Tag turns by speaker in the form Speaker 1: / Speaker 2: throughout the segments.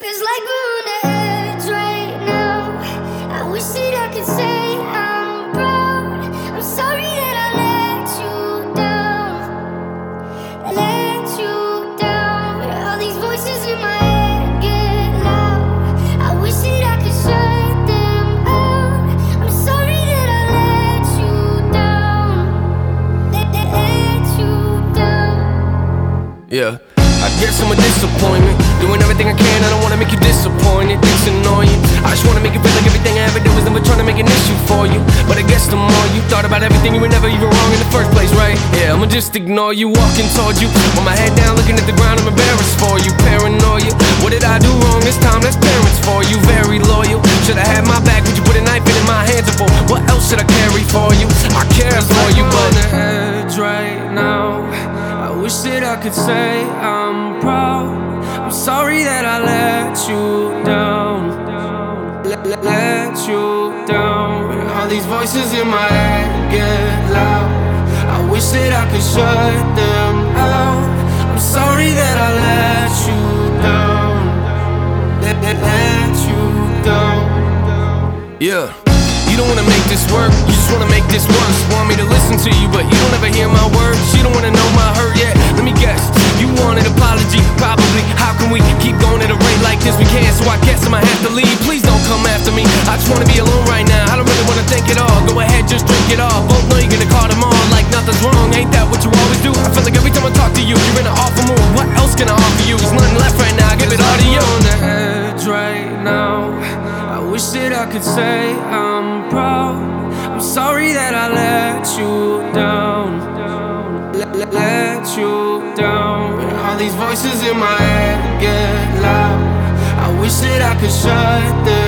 Speaker 1: Feels like we're on the edge right now. I wish that I could say I'm proud. I'm sorry that I let you down. Let you down. All these voices in my head get loud. I wish that I could shut them out. I'm sorry that I let you down. Let, you down.
Speaker 2: Yeah. I guess I'm a disappointment. Doing everything I can, I don't wanna make you disappointed. It's annoying. I just wanna make you feel like everything I ever did was never trying to make an issue for you. But I guess the more you thought about everything, you were never even wrong in the first place, right? Yeah, I'ma just ignore you, walking towards you. With my head down, looking at the ground, I'm embarrassed for you. Paranoia. What did I do wrong this time? That's parents for you. Could say I'm proud. I'm sorry that I let you down. Let, let, you down. All these voices in my head get loud. I wish that I could shut them out. I'm sorry that I let you don't wanna make this work, you just wanna make this worse. Want me to listen to you, but you don't ever hear my words. You don't wanna know my hurt yet. Let me guess, you want an apology, probably. How can we keep going at a rate like this? We can't, so I guess I might have to leave. Please don't come after me. I just wanna be alone right now. I don't really wanna think at all. Go ahead, just drink it all. Both know you're gonna call them on like nothing's wrong. Ain't that what you always do? Wish that I could say I'm proud. I'm sorry that I let you down. Let, let, you down. All these voices in my head get loud. I wish that I could shut them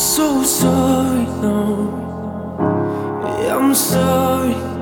Speaker 2: So sorry, no. Yeah, I'm sorry